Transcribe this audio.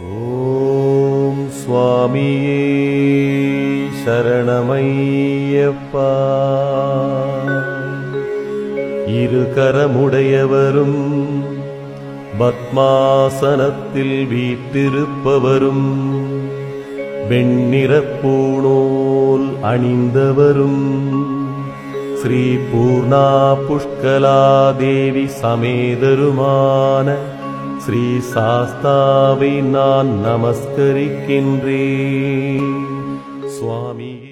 ஓம் சுவாமியே சரணமையப்பா. இருகரமுடையவரும் பத்மாசனத்தில் வீற்றிருப்பவரும் வெண்ணிறப்பூணோல் அணிந்தவரும் ஸ்ரீ பூர்ணா புஷ்கலா தேவி சமேதருமான ஸ்ரீ சாஸ்தாவை நான் நமஸ்கரிக்கின்றேன். சுவாமியே.